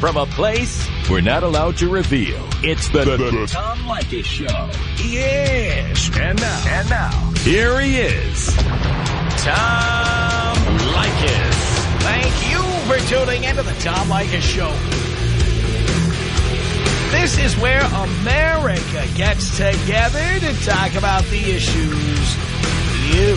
from a place we're not allowed to reveal. It's the, The- the- Tom Leykis Show. Yes. And now. And now, here he is, Tom Leykis. Thank you for tuning into the Tom Leykis Show. This is where America gets together to talk about the issues you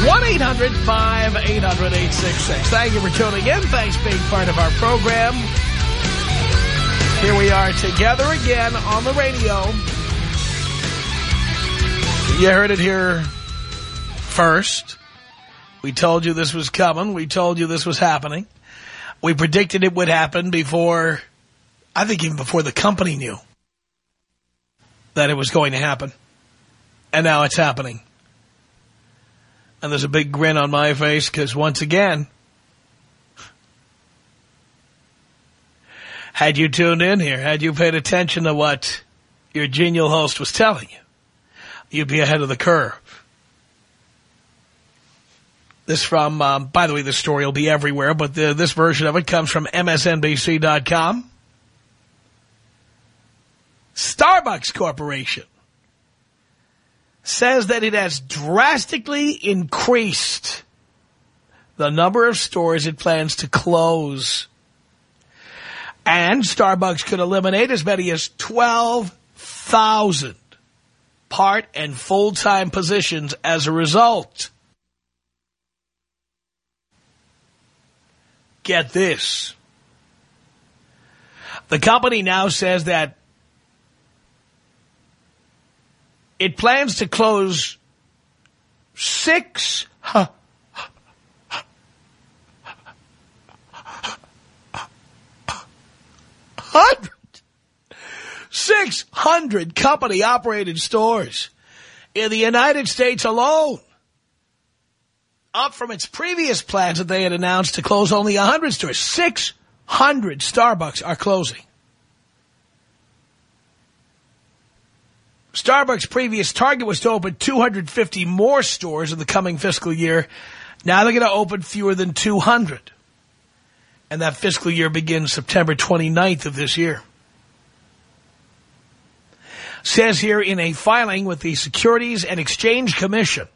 1-800-5800-866. Thank you for tuning in. Thanks for being part of our program. Here we are together again on the radio. You heard it here first. We told you this was coming. We told you this was happening. We predicted it would happen before, I think even before the company knew that it was going to happen. And now it's happening. And there's a big grin on my face because once again, had you tuned in here, had you paid attention to what your genial host was telling you, you'd be ahead of the curve. This from, um, by the way, this story will be everywhere, but the, this version of it comes from MSNBC.com. Starbucks Corporation says that it has drastically increased the number of stores it plans to close. And Starbucks could eliminate as many as 12,000 part and full-time positions as a result. Get this. The company now says that it plans to close six hundred, six hundred company-operated stores in the United States alone. Up from its previous plans that they had announced to close only 100 stores. 600 Starbucks are closing. Starbucks' previous target was to open 250 more stores in the coming fiscal year. Now they're going to open fewer than 200. And that fiscal year begins September 29th of this year. Says here in a filing with the Securities and Exchange Commission,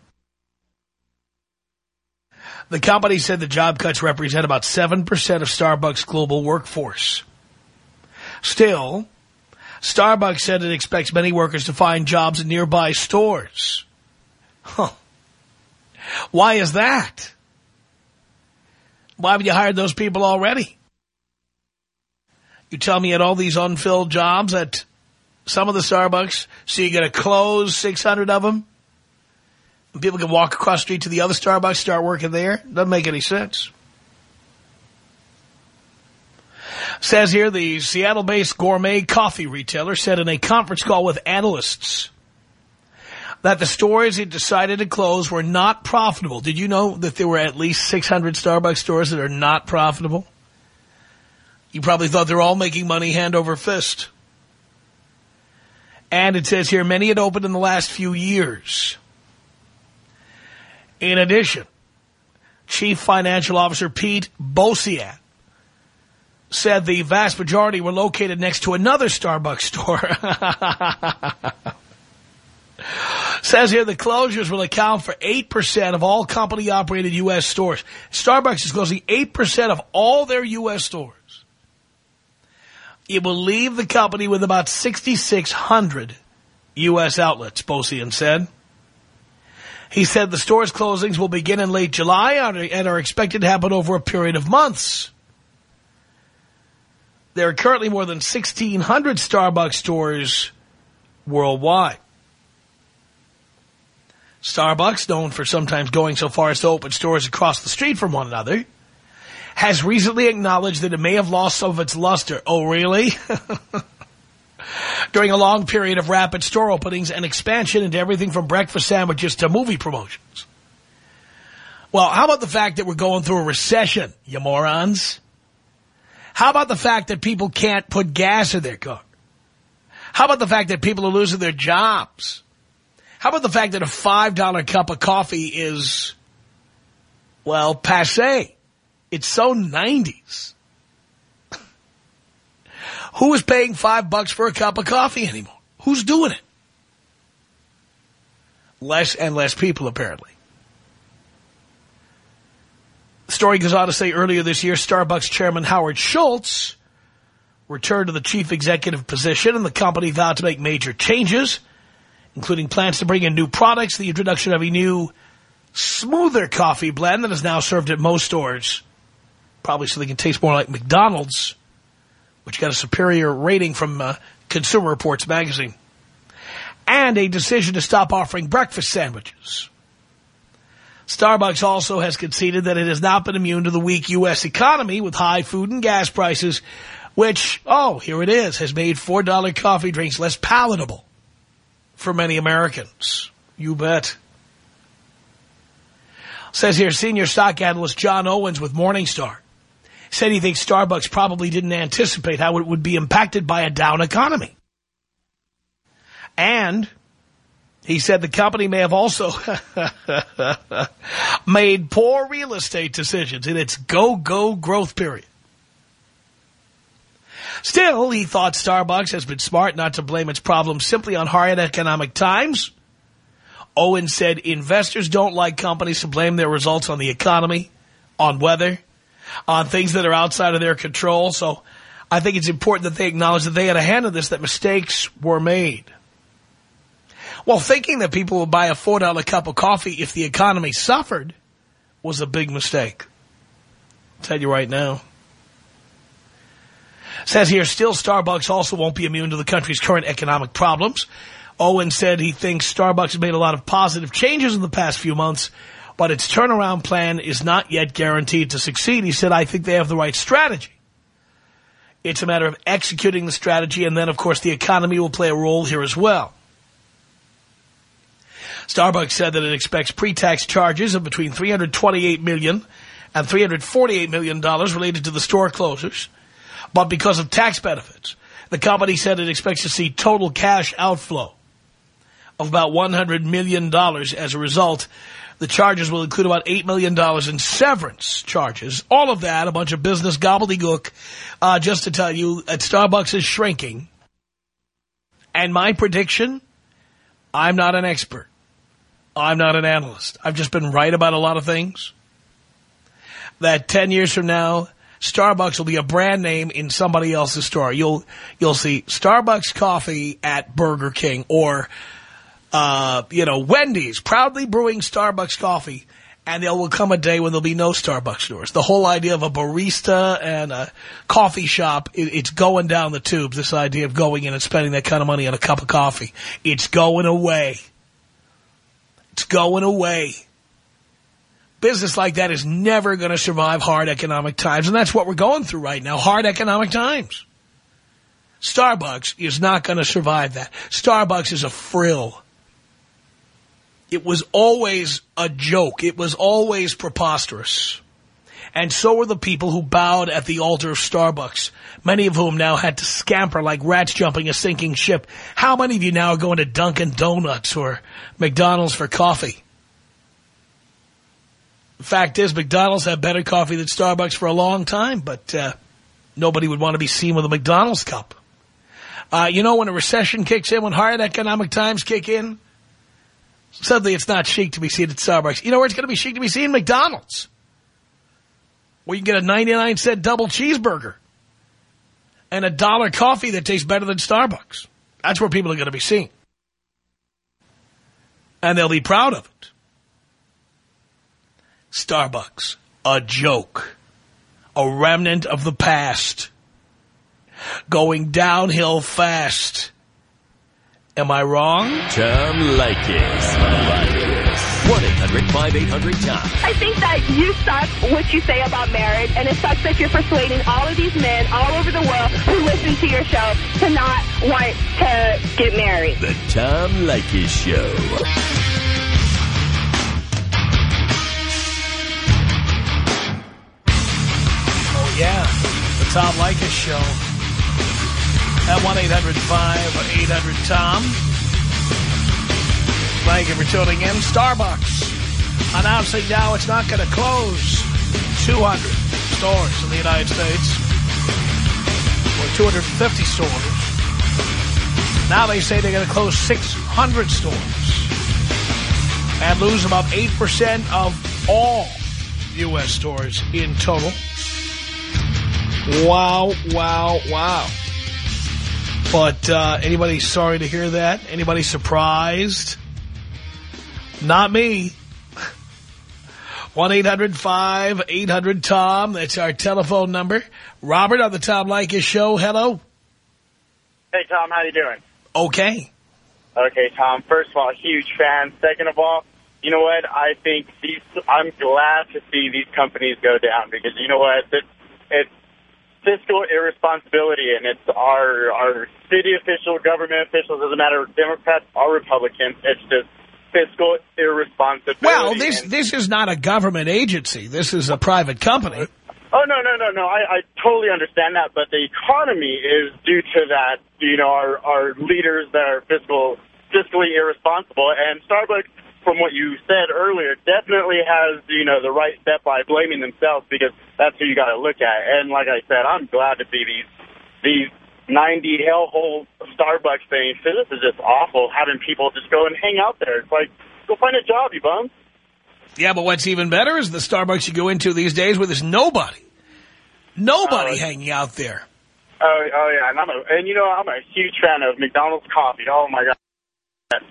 the company said the job cuts represent about 7% of Starbucks' global workforce. Still, Starbucks said it expects many workers to find jobs in nearby stores. Huh. Why is that? Why haven't you hired those people already? You tell me at all these unfilled jobs at some of the Starbucks, so you're going to close 600 of them? People can walk across the street to the other Starbucks, start working there? Doesn't make any sense. Says here the Seattle-based gourmet coffee retailer said in a conference call with analysts that the stores it decided to close were not profitable. Did you know that there were at least 600 Starbucks stores that are not profitable? You probably thought they're all making money hand over fist. And it says here many had opened in the last few years. In addition, Chief Financial Officer Pete Bocian said the vast majority were located next to another Starbucks store. Says here the closures will account for 8% of all company-operated U.S. stores. Starbucks is closing 8% of all their U.S. stores. It will leave the company with about 6,600 U.S. outlets, Bocian said. He said the store's closings will begin in late July and are expected to happen over a period of months. There are currently more than 1,600 Starbucks stores worldwide. Starbucks, known for sometimes going so far as to open stores across the street from one another, has recently acknowledged that it may have lost some of its luster. Oh, really? During a long period of rapid store openings and expansion into everything from breakfast sandwiches to movie promotions. Well, how about the fact that we're going through a recession, you morons? How about the fact that people can't put gas in their car? How about the fact that people are losing their jobs? How about the fact that a $5 cup of coffee is, well, passe? It's so 90s. Who is paying five bucks for a cup of coffee anymore? Who's doing it? Less and less people, apparently. The story goes on to say earlier this year, Starbucks chairman Howard Schultz returned to the chief executive position, and the company vowed to make major changes, including plans to bring in new products, the introduction of a new smoother coffee blend that is now served at most stores probably so they can taste more like McDonald's, which got a superior rating from uh, Consumer Reports magazine, and a decision to stop offering breakfast sandwiches. Starbucks also has conceded that it has not been immune to the weak U.S. economy with high food and gas prices, which, oh, here it is, has made $4 coffee drinks less palatable for many Americans. You bet. Says here, senior stock analyst John Owens with Morningstar said he thinks Starbucks probably didn't anticipate how it would be impacted by a down economy. And he said the company may have also made poor real estate decisions in its go-go growth period. Still, he thought Starbucks has been smart not to blame its problems simply on hard economic times. Owen said investors don't like companies to blame their results on the economy, on weather, on things that are outside of their control. So I think it's important that they acknowledge that they had a hand in this, that mistakes were made. Well, thinking that people would buy a $4 cup of coffee if the economy suffered was a big mistake. I'll tell you right now. Says here, still Starbucks also won't be immune to the country's current economic problems. Owen said he thinks Starbucks has made a lot of positive changes in the past few months but its turnaround plan is not yet guaranteed to succeed. He said, I think they have the right strategy. It's a matter of executing the strategy, and then, of course, the economy will play a role here as well. Starbucks said that it expects pre-tax charges of between $328 million and $348 million related to the store closures. But because of tax benefits, the company said it expects to see total cash outflow of about $100 million as a result the charges will include about $8 million in severance charges. All of that, a bunch of business gobbledygook, uh, just to tell you that Starbucks is shrinking. And my prediction, I'm not an expert. I'm not an analyst. I've just been right about a lot of things. That 10 years from now, Starbucks will be a brand name in somebody else's store. You'll you'll see Starbucks coffee at Burger King or uh, you know, Wendy's proudly brewing Starbucks coffee. And there will come a day when there'll be no Starbucks stores. The whole idea of a barista and a coffee shop, it, it's going down the tubes, this idea of going in and spending that kind of money on a cup of coffee. It's going away. It's going away. Business like that is never going to survive hard economic times, and that's what we're going through right now, hard economic times. Starbucks is not going to survive that. Starbucks is a frill. It was always a joke. It was always preposterous. And so were the people who bowed at the altar of Starbucks, many of whom now had to scamper like rats jumping a sinking ship. How many of you now are going to Dunkin' Donuts or McDonald's for coffee? Fact is, McDonald's had better coffee than Starbucks for a long time, but uh, nobody would want to be seen with a McDonald's cup. Uh, you know, when a recession kicks in, when hard economic times kick in, Suddenly it's not chic to be seen at Starbucks. You know where it's going to be chic to be seen? McDonald's. Where you can get a 99 cent double cheeseburger. And a dollar coffee that tastes better than Starbucks. That's where people are going to be seen. And they'll be proud of it. Starbucks, a joke. A remnant of the past. Going downhill fast. Am I wrong? Tom Leykis. 1-800- 1-800-5800-TOM. I think that you suck what you say about marriage, and it sucks that you're persuading all of these men all over the world who listen to your show to not want to get married. The Tom Leykis Show. Oh, yeah. The Tom Leykis Show. At 1-800-5800-TOM. Thank you for tuning in. Starbucks announcing now it's not going to close 200 stores in the United States. Or 250 stores. Now they say they're going to close 600 stores. And lose about 8% of all U.S. stores in total. Wow, wow, wow. But uh, anybody sorry to hear that? Anybody surprised? Not me. 1-800-5800-TOM. That's our telephone number. Robert on the Tom Leykis show. Hello. Hey, Tom, how you doing? Okay. Okay, Tom, first of all, huge fan. Second of all, you know what? I think these, I'm glad to see these companies go down because you know what? It's, it's fiscal irresponsibility and it's our, our city official, government officials, doesn't matter, Democrats or Republicans, it's just fiscal irresponsibility. Well, this this is not a government agency. This is a private company. Oh, no, no, no, no. I, I totally understand that, but the economy is due to that, you know, our, our leaders that are fiscal, fiscally irresponsible. And Starbucks, from what you said earlier, definitely has, you know, the right step by blaming themselves because that's who you got to look at. And like I said, I'm glad to see these, these 90 hellhole Starbucks thing. So this is just awful, having people just go and hang out there. It's like, go find a job, you bum. Yeah, but what's even better is the Starbucks you go into these days where there's nobody. Nobody Oh. hanging out there. Oh, oh yeah, and I'm a, and you know, I'm a huge fan of McDonald's coffee. Oh my god,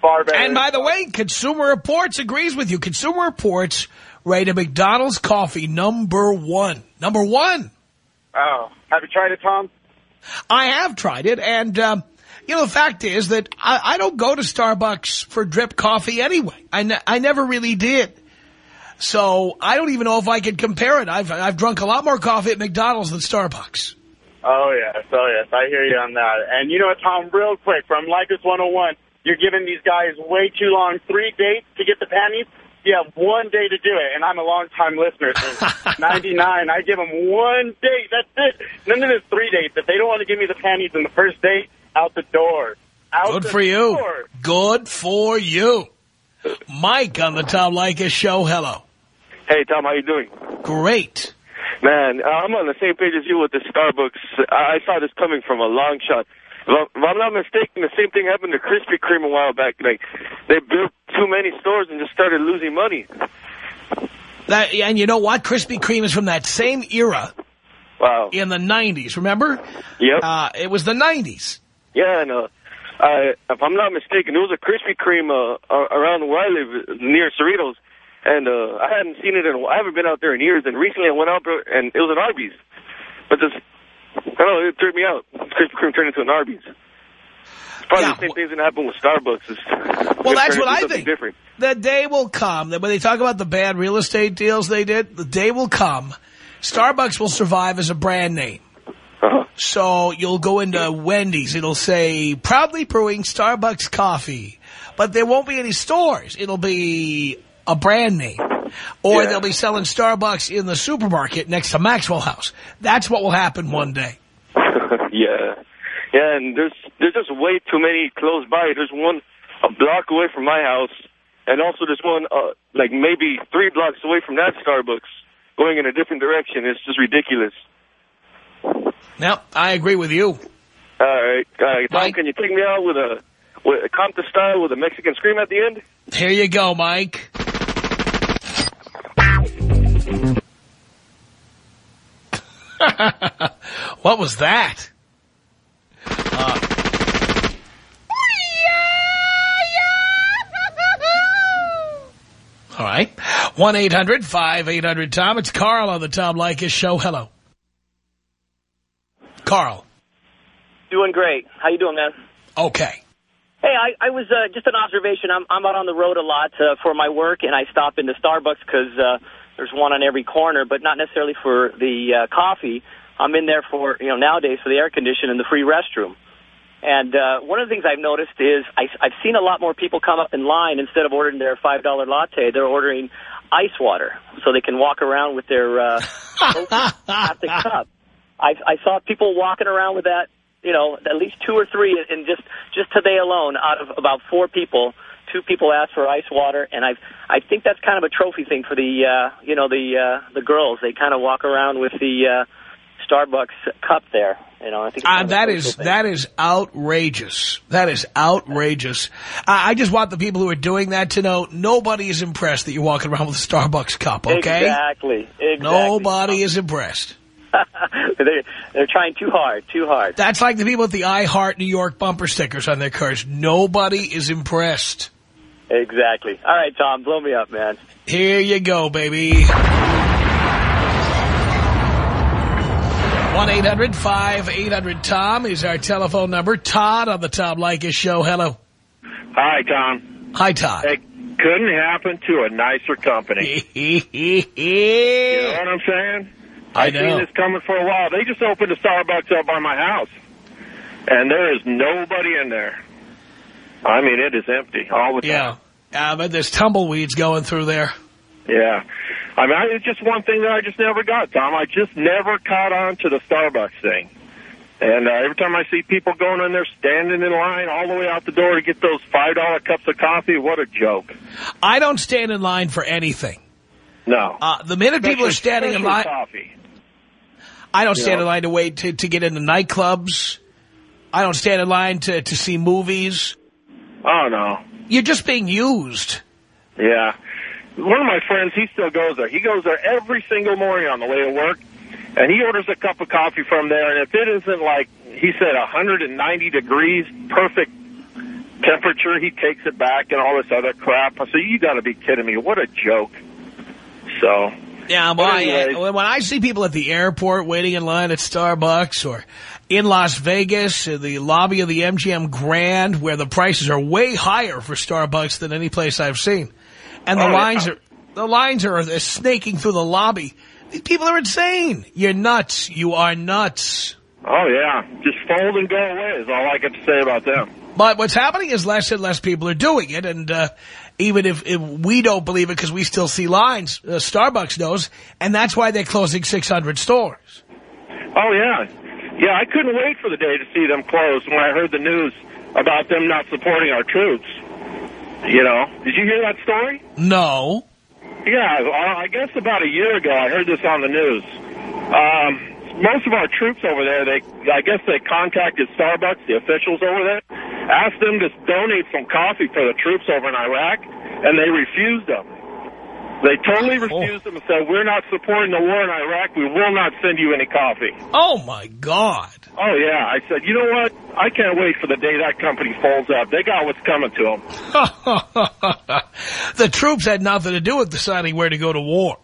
far better. And by the way, Consumer Reports agrees with you. Consumer Reports rated McDonald's coffee number one. Number one. oh, have you tried it, Tom? I have tried it, and, um, you know, the fact is that I, I don't go to Starbucks for drip coffee anyway. I, ne I never really did. So I don't even know if I could compare it. I've, I've drunk a lot more coffee at McDonald's than Starbucks. Oh yes, oh yes, I hear you on that. And you know what, Tom? Real quick, from Like Leykis 101, you're giving these guys way too long. Three dates to get the panties. You have one day to do it, and I'm a long-time listener since 99. I give them one date. That's it. None of this three dates. If they don't want to give me the panties in the first date, out the door. Out Good the for you. door. Good for you. Mike on the Tom Leykis show. Hello. Hey, Tom, how you doing? Great. Man, uh, I'm on the same page as you with the Starbucks. I, I saw this coming from a long shot. If I'm- if I'm not mistaken, the same thing happened to Krispy Kreme a while back. Like, they built too many stores and just started losing money. That, and you know what? Krispy Kreme is from that same era Wow. in the 90s. Remember? Yep. Uh, it was the 90s. yeah, and uh, I, if I'm not mistaken, there was a Krispy Kreme uh, around where I live, near Cerritos, and uh, I hadn't seen it in. a- I haven't been out there in years. And recently, I went out there, and it was an Arby's. But this, I don't know, it threw me out. Krispy Kreme turned into an Arby's. Probably Yeah, the same thing's gonna happen with Starbucks. Is Well, that's what I think. Different. The day will come that when they talk about the bad real estate deals they did, the day will come. Starbucks will survive as a brand name. Uh-huh. So you'll go into Wendy's. It'll say, proudly brewing Starbucks coffee. But there won't be any stores. It'll be a brand name. Or Yeah. they'll be selling Starbucks in the supermarket next to Maxwell House. That's what will happen one day. yeah, yeah, and there's there's just way too many close by. There's one a block away from my house, and also there's one uh, like maybe three blocks away from that Starbucks, going in a different direction. It's just ridiculous. Now, I agree with you. All right, uh, Tom, Mike? can you take me out with a with a Compton style with a Mexican scream at the end? Here you go, Mike. what was that? Uh, all right. 1-800-5800-TOM. It's Carl on the Tom Leykis show. Hello. Carl. Doing great. How you doing, man? Okay. Hey, I, I was uh, just an observation. I'm, I'm out on the road a lot uh, for my work, and I stop into Starbucks because uh, there's one on every corner, but not necessarily for the uh, coffee. I'm in there for, you know, nowadays for the air condition and the free restroom. And uh, one of the things I've noticed is I, I've seen a lot more people come up in line instead of ordering their $5 latte, they're ordering ice water so they can walk around with their uh, plastic cup. I, I saw people walking around with that, you know, at least two or three, and just just today alone, out of about four people, two people asked for ice water, and I I think that's kind of a trophy thing for the uh, you know the uh, the girls. They kind of walk around with the uh, Starbucks cup there. You know, I think uh, that is thing. that is outrageous. That is outrageous. I, I just want the people who are doing that to know nobody is impressed that you're walking around with a Starbucks cup. Okay, exactly. exactly. Nobody is impressed. they're, they're trying too hard, too hard. That's like the people with the I Heart New York bumper stickers on their cars. Nobody is impressed. Exactly. All right, Tom, blow me up, man. Here you go, baby. 1-800-5800-TOM is our telephone number. Todd on the Tom Leykis show. Hello. Hi, Tom. Hi, Todd. It couldn't happen to a nicer company. you know what I'm saying? I I've know. seen this coming for a while. They just opened a Starbucks up by my house, and there is nobody in there. I mean, it is empty all the time. Yeah. Uh, but there's tumbleweeds going through there. Yeah. I mean, I, it's just one thing that I just never got, Tom. I just never caught on to the Starbucks thing. And uh, every time I see people going in there standing in line all the way out the door to get those $5 cups of coffee, what a joke. I don't stand in line for anything. No. Uh, the minute people are standing in line... Coffee. I don't You stand know? in line to wait to, to get into nightclubs. I don't stand in line to, to see movies. Oh, no. You're just being used. Yeah. One of my friends, he still goes there. He goes there every single morning on the way to work, and he orders a cup of coffee from there, and if it isn't like, he said, 190 degrees, perfect temperature, he takes it back and all this other crap. I said, you got to be kidding me. What a joke. So, Yeah, well, But I, when I see people at the airport waiting in line at Starbucks or in Las Vegas, in the lobby of the MGM Grand, where the prices are way higher for Starbucks than any place I've seen, and the Oh, yeah. lines are the lines are snaking through the lobby. These people are insane. You're nuts. You are nuts. oh, yeah, just fold and go away is all I got to say about them. But what's happening is less and less people are doing it, and uh, even if, if we don't believe it because we still see lines, uh, Starbucks knows, and that's why they're closing 600 stores. Oh, yeah. Yeah, I couldn't wait for the day to see them close when I heard the news about them not supporting our troops. You know, did you hear that story? No. Yeah, I I guess about a year ago I heard this on the news. Um, most of our troops over there, they I guess they contacted Starbucks, the officials over there, asked them to donate some coffee for the troops over in Iraq, and they refused them. They totally oh. refused them and said, we're not supporting the war in Iraq. We will not send you any coffee. Oh, my God. Oh, yeah. I said, you know what? I can't wait for the day that company folds up. They got what's coming to them. the troops had nothing to do with deciding where to go to war.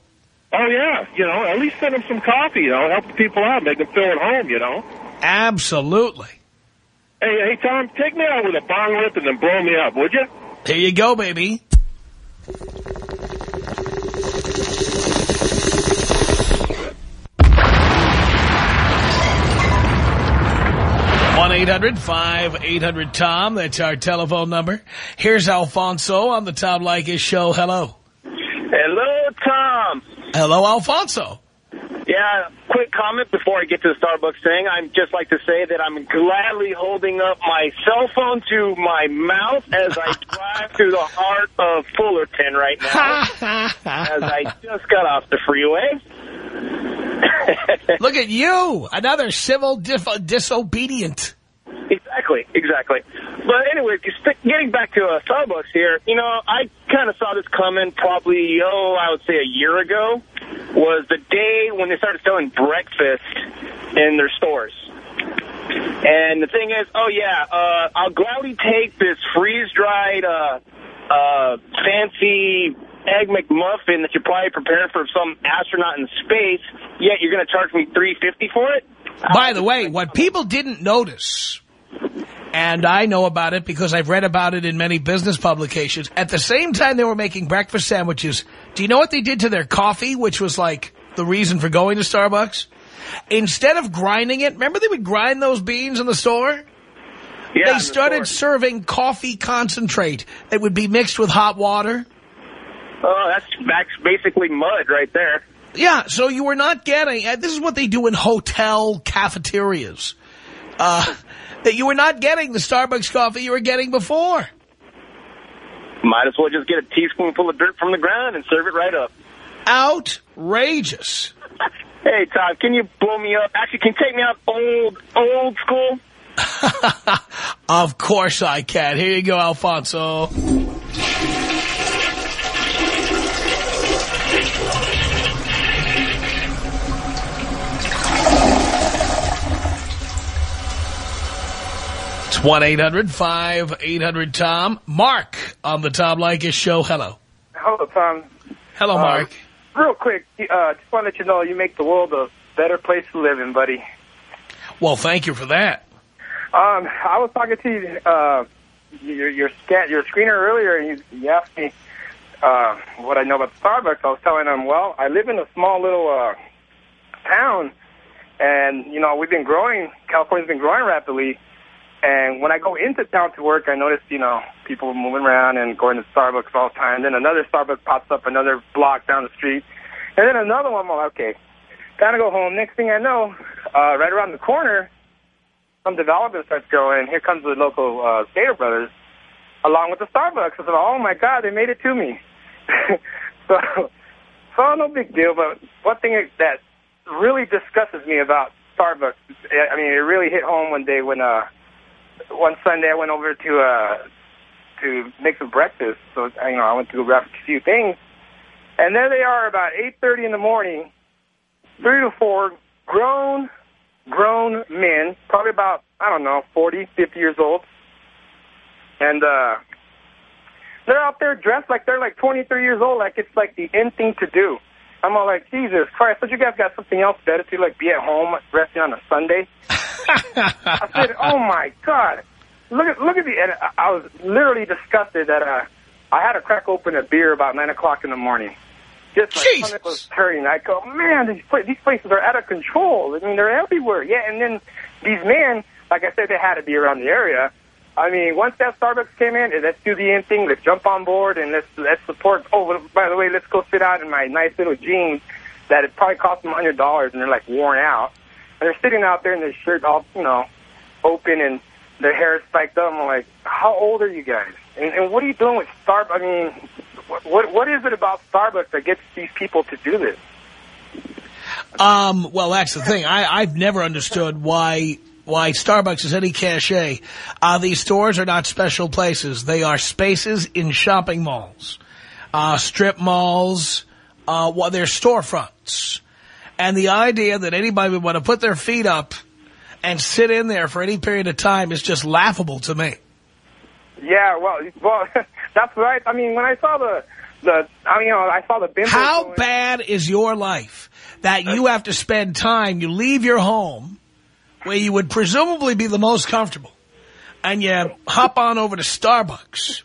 Oh, yeah. You know, at least send them some coffee, you know, help the people out, make them feel at home, you know. Absolutely. Hey, hey, Tom, take me out with a bong rip and then blow me up, would you? Here you go, baby. One eight hundred five eight hundred Tom. That's our telephone number. Here's Alfonso on the Tom Leykis show. Hello. Hello, Alfonso. Yeah, quick comment before I get to the Starbucks thing. I'd just like to say that I'm gladly holding up my cell phone to my mouth as I drive through the heart of Fullerton right now, as I just got off the freeway. Look at you, another civil dif disobedient. Exactly, exactly. But anyway, just getting back to uh, Starbucks here, you know, I kind of saw this coming probably, oh, I would say a year ago, was the day when they started selling breakfast in their stores. And the thing is, oh, yeah, uh, I'll gladly take this freeze-dried, uh, uh, fancy egg McMuffin that you're probably preparing for some astronaut in space, yet you're going to charge me $3.50 for it? By the way, what people didn't notice And I know about it because I've read about it in many business publications. At the same time they were making breakfast sandwiches, do you know what they did to their coffee, which was like the reason for going to Starbucks? Instead of grinding it, remember they would grind those beans in the store? Yeah, they in the started serving coffee concentrate that would be mixed with hot water. Oh, that's, that's basically mud right there. Yeah, so you were not getting, uh, this is what they do in hotel cafeterias, uh, that you were not getting the Starbucks coffee you were getting before. Might as well just get a teaspoonful of dirt from the ground and serve it right up. Outrageous. Hey, Todd, can you blow me up? Actually, can you take me out old, old school? of course I can. Here you go, Alfonso. 1-800-5800-TOM. Mark on the Tom Leykis Show. Hello. Hello, Tom. Hello, Uh, Mark. Real quick, uh, just want to let you know you make the world a better place to live in, buddy. Well, thank you for that. Um, I was talking to you, uh, your your scan, your screener earlier, and you, you asked me uh, what I know about Starbucks. I was telling him, well, I live in a small little uh, town, and you know we've been growing. California's been growing rapidly, and when I go into town to work, I notice you know people moving around and going to Starbucks all the time. Then another Starbucks pops up another block down the street, and then another one. Like, okay, to go home. Next thing I know, uh, right around the corner some development starts going, here comes the local uh, Stater Brothers, along with the Starbucks. I said, oh, my God, they made it to me. so, so no big deal, but one thing that really disgusted me about Starbucks, I mean, it really hit home one day when, uh, one Sunday I went over to, uh, to make some breakfast. So, you know, I went to go grab a few things. And there they are about 8.30 in the morning, three to four grown grown men, probably about, I don't know, 40, 50 years old. And uh, they're out there dressed like they're like 23 years old, like it's like the end thing to do. I'm all like, Jesus Christ, but you guys got something else better to like be at home resting on a Sunday? I said, oh my God. Look at, look at the, and I- was literally disgusted that uh, I had to crack open a beer about 9 o'clock in the morning. Just my Jesus. stomach was turning. I go, man, these, pla- these places are out of control. I mean, they're everywhere. Yeah, and then these men, like I said, they had to be around the area. I mean, once that Starbucks came in, let's do the end thing. Let's jump on board and let's let's support. Oh, by the way, let's go sit out in my nice little jeans that it probably cost them a hundred dollars, and they're like worn out. And they're sitting out there in their shirt all you know open and their hair is spiked up. I'm like, how old are you guys? And, and what are you doing with Starbucks? I mean, what, what what is it about Starbucks that gets these people to do this? Um, well, that's the thing. I, I've never understood why why Starbucks is any cachet. Uh, these stores are not special places. They are spaces in shopping malls, uh, strip malls, uh, well, they're storefronts. And the idea that anybody would want to put their feet up and sit in there for any period of time is just laughable to me. Yeah, well, well, that's right. I mean, when I saw the the, I mean, you know, I saw the bimbos How going- bad is your life that you have to spend time, you leave your home where you would presumably be the most comfortable, and you hop on over to Starbucks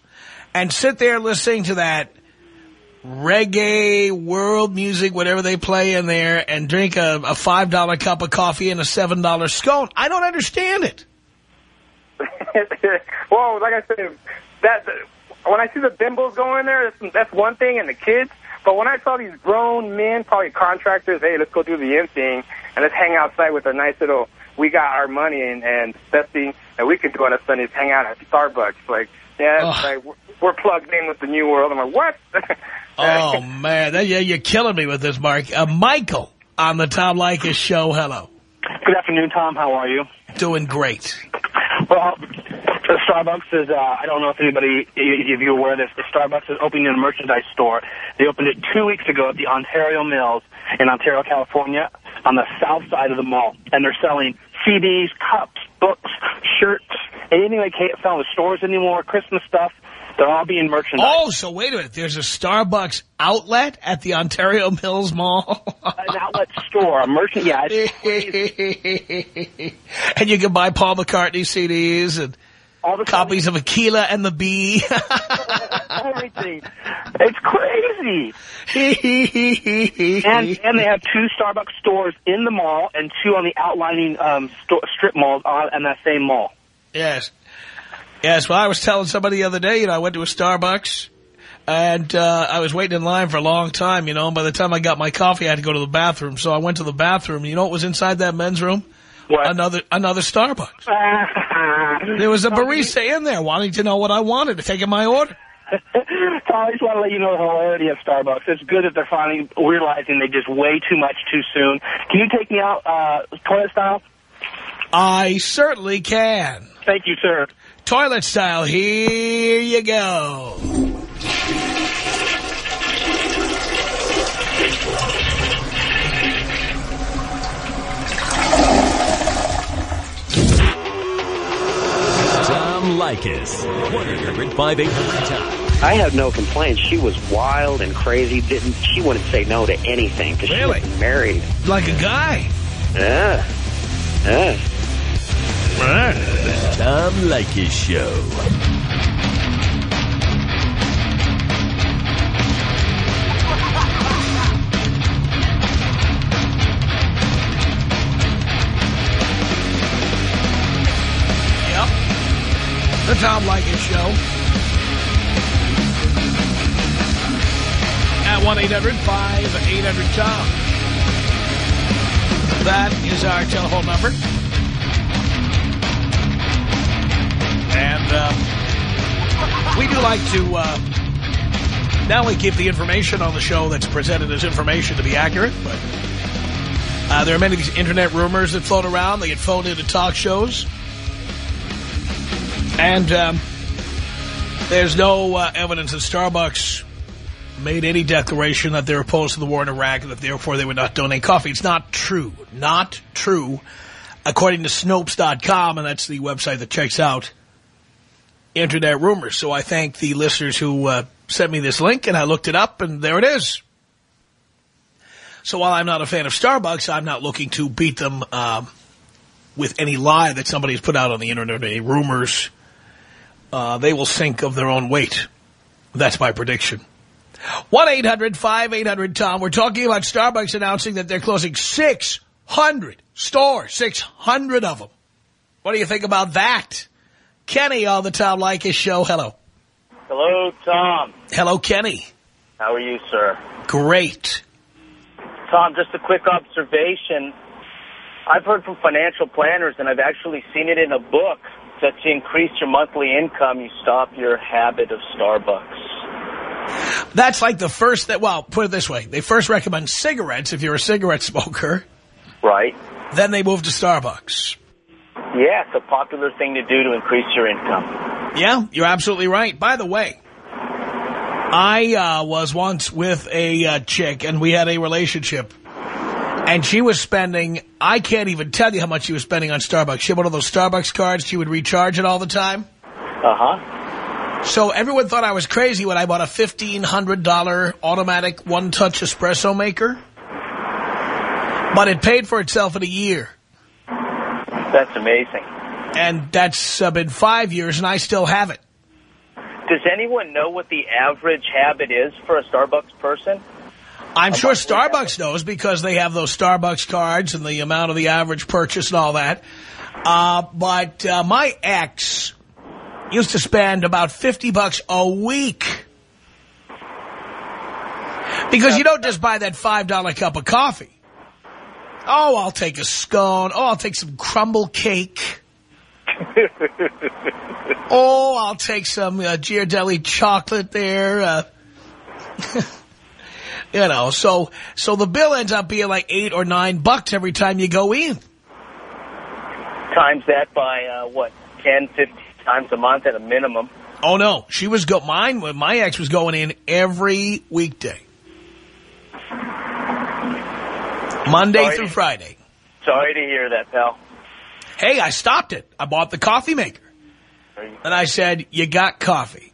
and sit there listening to that reggae, world music, whatever they play in there, and drink a, a $5 cup of coffee and a $7 scone. I don't understand it. well, like I said, that when I see the bimbos going there, that's, that's one thing, and the kids. But when I saw these grown men, probably contractors, hey, let's go do the end thing, and let's hang outside with a nice little, we got our money, and, and best thing that we can do on a Sunday is hang out at Starbucks. Like, yeah, it's like we're, we're plugged in with the new world. I'm like, what? Oh, man. That, yeah, you're killing me with this, Mark. Uh, Michael on the Tom Leykis show. Hello. Good afternoon, Tom. How are you? Doing great. Well, the Starbucks is, uh, I don't know if anybody, if you're aware of this, Starbucks is opening a merchandise store. They opened it two weeks ago at the Ontario Mills in Ontario, California, on the south side of the mall. And they're selling CDs, cups, books, shirts, anything they can't sell in the stores anymore, Christmas stuff. They're all being merchandised. Oh, so wait a minute. There's a Starbucks outlet at the Ontario Mills Mall. An outlet store, a merchant, yeah. And you can buy Paul McCartney CDs and all the Copies of Akeelah and the Bee. everything. It's crazy. and and they have two Starbucks stores in the mall and two on the outlining um, strip malls on in that same mall. Yes. Yes, well, I was telling somebody the other day, you know, I went to a Starbucks, and uh, I was waiting in line for a long time, you know, and by the time I got my coffee, I had to go to the bathroom. So I went to the bathroom. You know what was inside that men's room? What? Another another Starbucks. There was a barista in there wanting to know what I wanted, to taking my order. I just want to let you know the hilarity of Starbucks. It's good that they're finally realizing they just way too much too soon. Can you take me out uh, toilet style? I certainly can. Thank you, sir. Toilet style, here you go. Leykis. 1-800-5800-TOM. I have no complaints. She was wild and crazy. Didn't she wouldn't say no to anything because Really? she was married. Like a guy. Yeah, yeah. The Tom Leykis Show. The Tom Leykis Show. At 1-800-5800-TOM. That is our telephone number. And uh, we do like to uh, not only keep the information on the show that's presented as information to be accurate, but uh, there are many of these internet rumors that float around. They get phoned into talk shows. And um, there's no uh, evidence that Starbucks made any declaration that they're opposed to the war in Iraq and that therefore they would not donate coffee. It's not true. Not true. According to Snopes.com, and that's the website that checks out internet rumors. So I thank the listeners who uh, sent me this link, and I looked it up, and there it is. So while I'm not a fan of Starbucks, I'm not looking to beat them um, with any lie that somebody's put out on the internet, any rumors. Uh, they will sink of their own weight. That's my prediction. 1-800-5800-TOM. We're talking about Starbucks announcing that they're closing 600 stores, 600 of them. What do you think about that? Kenny on the Tom Leykis show. Hello. Hello, Tom. Hello, Kenny. How are you, sir? Great. Tom, just a quick observation. I've heard from financial planners, and I've actually seen it in a book, that to increase your monthly income, you stop your habit of Starbucks. That's like the first that, well, put it this way. They first recommend cigarettes if you're a cigarette smoker. Right? Then they move to Starbucks. Yeah, it's a popular thing to do to increase your income. Yeah, you're absolutely right. By the way, I uh, was once with a uh, chick, and we had a relationship. And she was spending, I can't even tell you how much she was spending on Starbucks. She had one of those Starbucks cards. She would recharge it all the time. Uh-huh. So everyone thought I was crazy when I bought a $1,500 automatic one-touch espresso maker. But it paid for itself in a year. That's amazing. And that's uh, been five years, and I still have it. Does anyone know what the average habit is for a Starbucks person? I'm sure Starbucks knows because they have those Starbucks cards and the amount of the average purchase and all that. Uh, but uh, my ex used to spend about 50 bucks a week. Because you don't just buy that $5 cup of coffee. Oh, I'll take a scone. Oh, I'll take some crumble cake. oh, I'll take some uh, Ghirardelli chocolate there. Uh, you know, so so the bill ends up being like eight or nine bucks every time you go in. Times that by, uh, what, 10, 15 times a month at a minimum. Oh no, she was go mine. My ex was going in every weekday, Monday Sorry. through Friday. Sorry to hear that, pal. Hey, I stopped it. I bought the coffee maker, and I said, "You got coffee."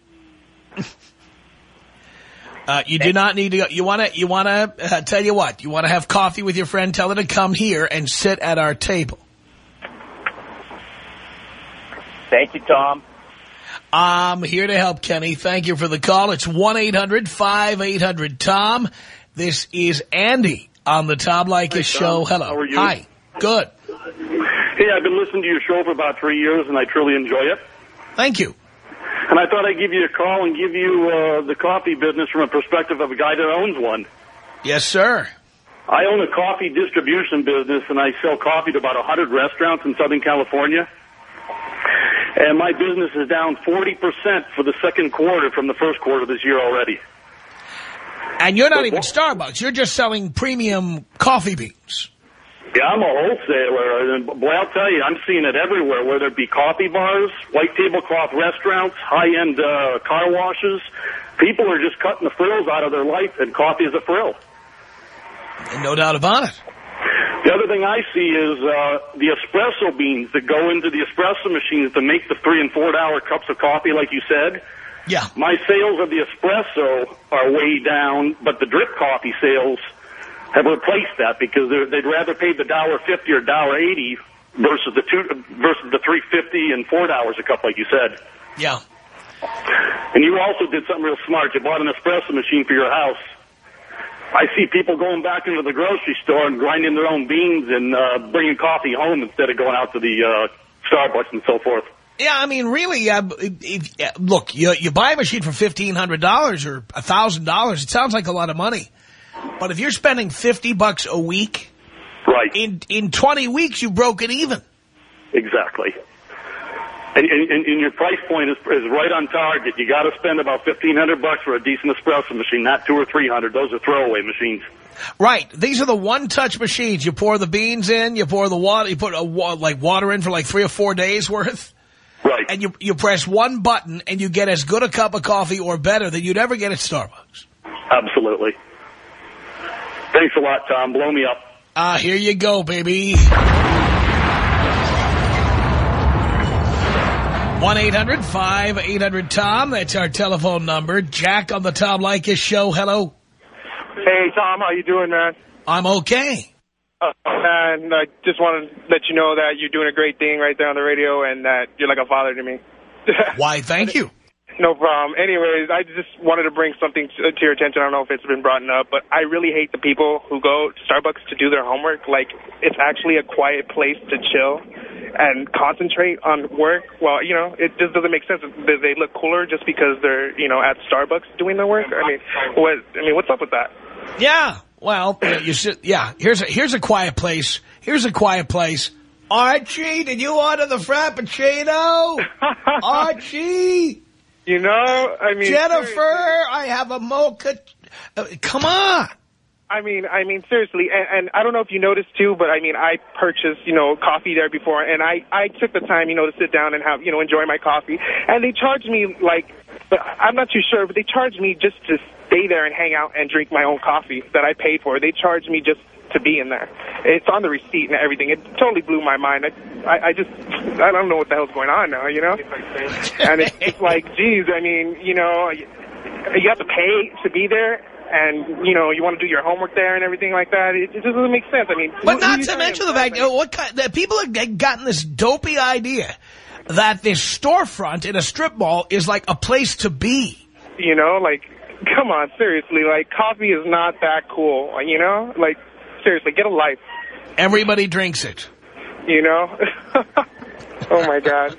Uh, you do not need to go. You want to, you want to, uh, tell you what, you want to have coffee with your friend, tell her to come here and sit at our table. Thank you, Tom. I'm here to help, Kenny. Thank you for the call. It's 1-800-5800-TOM. This is Andy on the Tom Leykis show. Hello. How are you? Hi. Good. Hey, I've been listening to your show for about three years, and I truly enjoy it. Thank you. And I thought I'd give you a call and give you uh, the coffee business from a perspective of a guy that owns one. Yes, sir. I own a coffee distribution business, and I sell coffee to about 100 restaurants in Southern California. And my business is down 40% for the second quarter from the first quarter this year already. And you're not even Starbucks. You're just selling premium coffee beans. Yeah, I'm a wholesaler, and boy, I'll tell you, I'm seeing it everywhere, whether it be coffee bars, white tablecloth restaurants, high-end uh, car washes. People are just cutting the frills out of their life, and coffee is a frill. And no doubt about it. The other thing I see is uh, the espresso beans that go into the espresso machines to make the three and four dollar cups of coffee, like you said. Yeah. My sales of the espresso are way down, but the drip coffee sales have replaced that because they're- they'd rather pay the dollar fifty or dollar eighty versus the two versus the three fifty and four dollars a cup, like you said. Yeah. And you also did something real smart. You bought an espresso machine for your house. I see people going back into the grocery store and grinding their own beans and uh, bringing coffee home instead of going out to the uh, Starbucks and so forth. Yeah, I mean, really, uh, if, look, you, you buy a machine for $1,500 or $1,000, it sounds like a lot of money. But if you're spending 50 bucks a week, right? in, in 20 weeks, you broke it even. Exactly. And, and, and your price point is, is right on target. You got to spend about fifteen hundred bucks for a decent espresso machine, not two or three hundred. Those are throwaway machines. Right. These are the one-touch machines. You pour the beans in, you pour the water, you put a, like water in for like three or four days worth. Right. And you, you press one button and you get as good a cup of coffee or better than you'd ever get at Starbucks. Absolutely. Thanks a lot, Tom. Blow me up. Ah, here you go, baby. 1-800-5800-TOM. That's our telephone number. Jack on the Tom Leykis show. Hello. Hey, Tom, how you doing, man? I'm okay. Uh, and I just want to let you know that you're doing a great thing right there on the radio and that you're like a father to me. Why, thank you. No problem. Anyways, I just wanted to bring something to, to your attention. I don't know if it's been brought up, but I really hate the people who go to Starbucks to do their homework. Like, it's actually a quiet place to chill and concentrate on work. Well, you know, it just doesn't make sense. They they look cooler just because they're, you know, at Starbucks doing their work. I mean, what? I mean, what's up with that? Yeah. Well, you should, yeah, here's a, here's a quiet place. Here's a quiet place. Archie, did you order the Frappuccino? Archie. You know, I mean, Jennifer, I have a mocha. Uh, come on. I mean, I mean, seriously, and, and I don't know if you noticed too, but I mean, I purchased, you know, coffee there before, and I, I took the time, you know, to sit down and have, you know, enjoy my coffee, and they charged me like, but I'm not too sure, but they charged me just to stay there and hang out and drink my own coffee that I paid for. They charged me just to be in there. It's on the receipt and everything. It totally blew my mind. I, I, I just, I don't know what the hell's going on now, you know? and it's, it's like, geez, I mean, you know, you have to pay to be there, and you know you want to do your homework there and everything like that. It, it just doesn't make sense. I mean, But not to mention the fact, know, what kind, that people have gotten this dopey idea that this storefront in a strip mall is like a place to be. You know, like, come on, seriously, like coffee is not that cool. You know, like seriously, get a life. Everybody drinks it. You know. oh my god.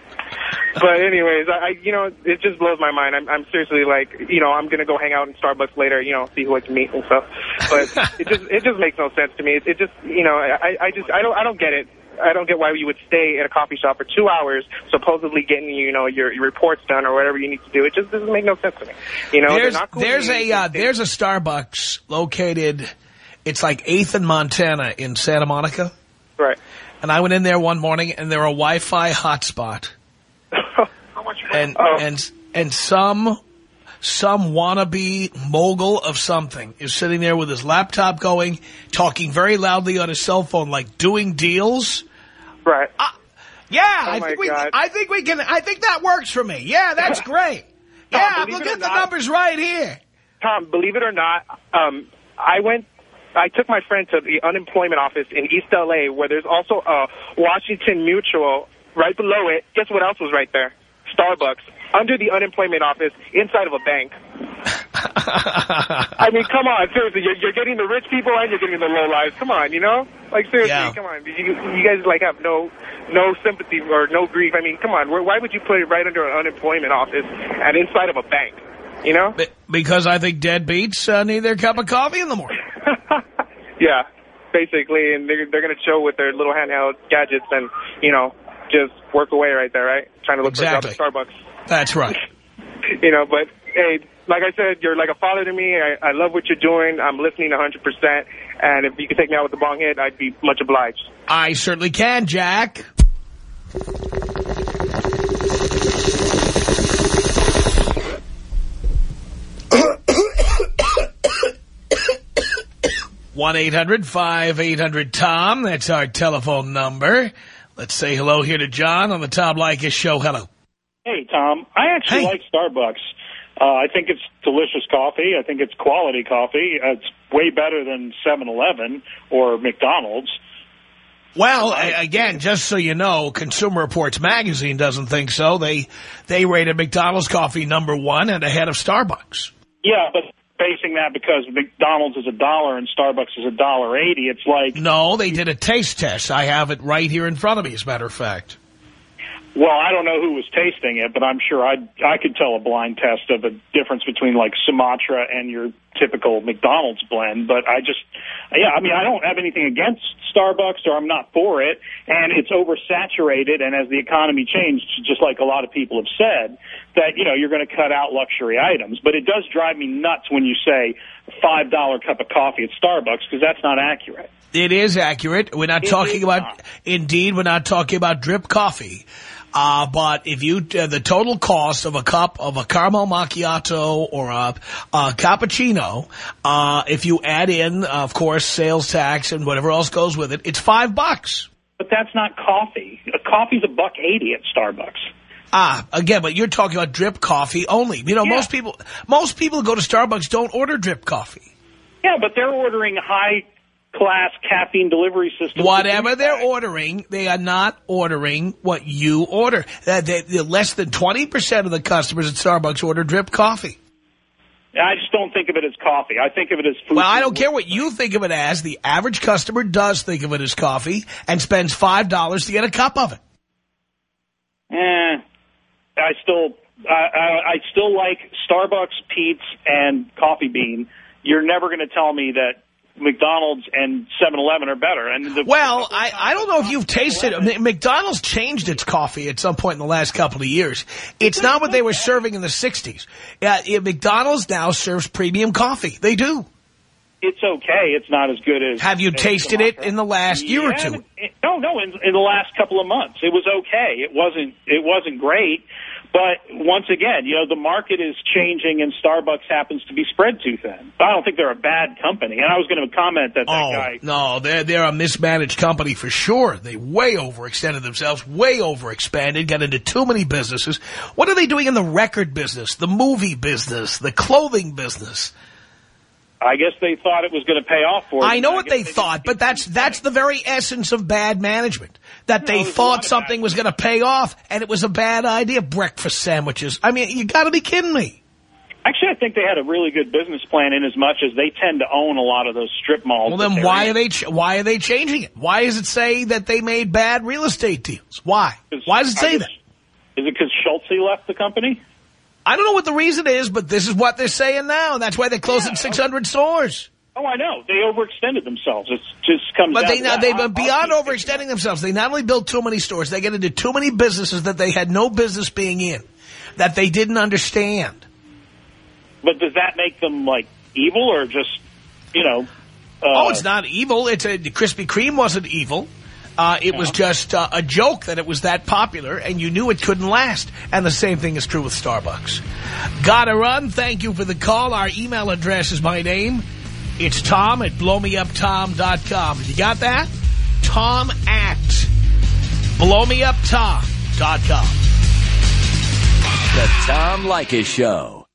But anyways, I, I you know it just blows my mind. I'm, I'm seriously like you know I'm gonna go hang out in Starbucks later. You know, see who I can meet and stuff. But it just it just makes no sense to me. It, it just you know I I just I don't I don't get it. I don't get why you would stay at a coffee shop for two hours, supposedly getting you know your, your reports done or whatever you need to do. It just doesn't make no sense to me. You know, there's cool there's a uh, there's a Starbucks located. It's like Eighth and Montana in Santa Monica. Right. And I went in there one morning, and they're a Wi-Fi hotspot. and Oh. and and some some wannabe mogul of something is sitting there with his laptop going, talking very loudly on his cell phone, like doing deals. Right. Uh, Yeah, Oh I think we God. I think we can. I think that works for me. Yeah, that's great. Tom, Yeah, look at the numbers right here. Tom, believe it or not, um, I went. I took my friend to the unemployment office in East L.A., where there's also a Washington Mutual right below it. Guess what else was right there? Starbucks under the unemployment office inside of a bank. I mean, come on, seriously, you're, you're getting the rich people and you're getting the low lives. Come on, you know? Like, seriously, Yeah. come on. You, you guys, like, have no no sympathy or no grief. I mean, come on. Why would you put it right under an unemployment office and inside of a bank? You know? Be- Because I think deadbeats uh, need their cup of coffee in the morning. Yeah, basically, and they're, they're going to chill with their little handheld gadgets and, you know, just work away right there, right? Trying to look Exactly. for a job at Starbucks. That's right. You know, but, hey, like I said, you're like a father to me. I, I love what you're doing. I'm listening 100%. And if you could take me out with the bong hit, I'd be much obliged. I certainly can, Jack. one eight hundred 800 tom That's our telephone number. Let's say hello here to John on the Tom Leykis show. Hello. Hey, Tom. I actually like Starbucks. Uh, I think it's delicious coffee. I think it's quality coffee. Uh, it's way better than 7-Eleven or McDonald's. Well, again, just so you know, Consumer Reports magazine doesn't think so. They they rated McDonald's coffee number one and ahead of Starbucks. Yeah, but basing that because McDonald's is a dollar and Starbucks is a dollar eighty, it's like No, they did a taste test. I have it right here in front of me, as a matter of fact. Well, I don't know who was tasting it, but I'm sure I I could tell a blind test of a difference between like Sumatra and your typical McDonald's blend. But I just, yeah, I mean, I don't have anything against Starbucks, or I'm not for it, and it's oversaturated. And as the economy changed, just like a lot of people have said, that you know you're going to cut out luxury items. But it does drive me nuts when you say five dollar cup of coffee at Starbucks because that's not accurate. It is accurate. We're not It talking about, not. indeed, we're not talking about drip coffee. Uh, but if you, uh, the total cost of a cup of a caramel macchiato or a, a cappuccino, uh, if you add in, of course, sales tax and whatever else goes with it, it's five bucks. But that's not coffee. A coffee's a buck eighty at Starbucks. Ah, again, but you're talking about drip coffee only. You know, most people, most people who go to Starbucks don't order drip coffee. Yeah, but they're ordering high class caffeine delivery system. Whatever they're ordering, they are not ordering what you order. Uh, they, less than 20% of the customers at Starbucks order drip coffee. I just don't think of it as coffee. I think of it as food. Well, I don't care what you think of it as. The average customer does think of it as coffee and spends $5 to get a cup of it. Eh, I still, I, I, I still like Starbucks, Peet's, and Coffee Bean. You're never going to tell me that McDonald's and 7-Eleven are better. And the, Well, I, I don't know if you've tasted it. McDonald's changed its coffee at some point in the last couple of years. It's not what they were serving in the 60s. Uh, yeah, McDonald's now serves premium coffee. They do. it's okay. It's not as good as. Have you as tasted it in the last year or two? it- no, no. In, in the last couple of months, it was okay. It wasn't. It wasn't great. But once again, you know, the market is changing, and Starbucks happens to be spread too thin. I don't think they're a bad company. And I was going to comment that that Oh, guy. no, they're, they're a mismanaged company for sure. They way overextended themselves, way overexpanded, got into too many businesses. What are they doing in the record business, the movie business, the clothing business? I guess they thought it was going to pay off for them. I know what guess they thought, but that's that's the very essence of bad management. That they there's thought something was going to pay off, and it was a bad idea. Breakfast sandwiches. I mean, you got to be kidding me. Actually, I think they had a really good business plan in as much as they tend to own a lot of those strip malls. Well, then why in. are they ch- why are they changing it? Why does it say that they made bad real estate deals? Why? Why does it I say guess- that? Is it because Schultz left the company? I don't know what the reason is, but this is what they're saying now. And that's why they're closing 600 stores. Oh, I know. They overextended themselves. It just comes But they now that. they I'll- beyond overextending themselves. They not only built too many stores, they get into too many businesses that they had no business being in, that they didn't understand. But does that make them, like, evil or just, you know... Uh, oh, it's not evil. It's a Krispy Kreme wasn't evil. Uh, it was just uh, a joke that it was that popular, and you knew it couldn't last. And the same thing is true with Starbucks. Gotta run. Thank you for the call. Our email address is my name. It's Tom at blowmeuptom.com. You got that? Tom at blowmeuptom.com. The Tom Leykis Show.